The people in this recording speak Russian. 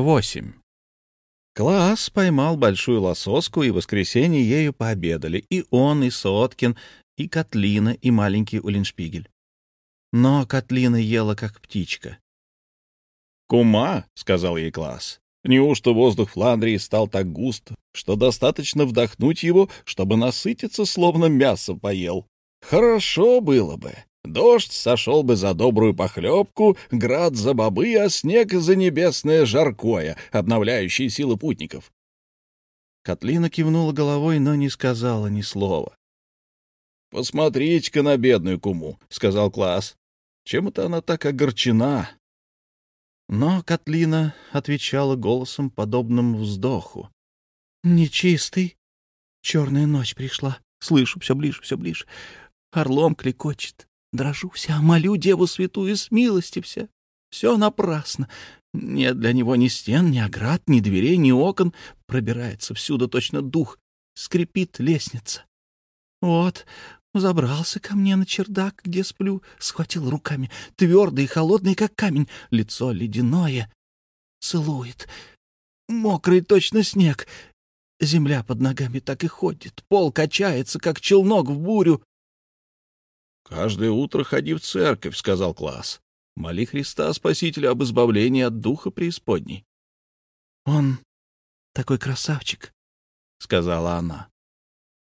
8. Класс поймал большую лососку, и в воскресенье ею пообедали. И он, и Соткин, и Котлина, и маленький Улиншпигель. Но Котлина ела, как птичка. «Кума», — сказал ей класс, — «неужто воздух Фландрии стал так густ, что достаточно вдохнуть его, чтобы насытиться, словно мясо поел? Хорошо было бы. Дождь сошел бы за добрую похлебку, град за бобы, а снег за небесное жаркое, обновляющее силы путников. Котлина кивнула головой, но не сказала ни слова. — Посмотрите-ка на бедную куму, — сказал Класс. — Чем это она так огорчена? Но Котлина отвечала голосом, подобным вздоху. — Нечистый. Черная ночь пришла. Слышу все ближе, все ближе. Орлом клекочет. Дрожу вся, молю Деву Святую, с милости вся. Все напрасно. Нет для него ни стен, ни оград, ни дверей, ни окон. Пробирается всюду точно дух. Скрипит лестница. Вот, забрался ко мне на чердак, где сплю, схватил руками, твердый и холодный, как камень, лицо ледяное. Целует. Мокрый точно снег. Земля под ногами так и ходит, пол качается, как челнок в бурю. «Каждое утро ходи в церковь», — сказал Класс. «Моли Христа, Спасителя, об избавлении от духа преисподней». «Он такой красавчик», — сказала она.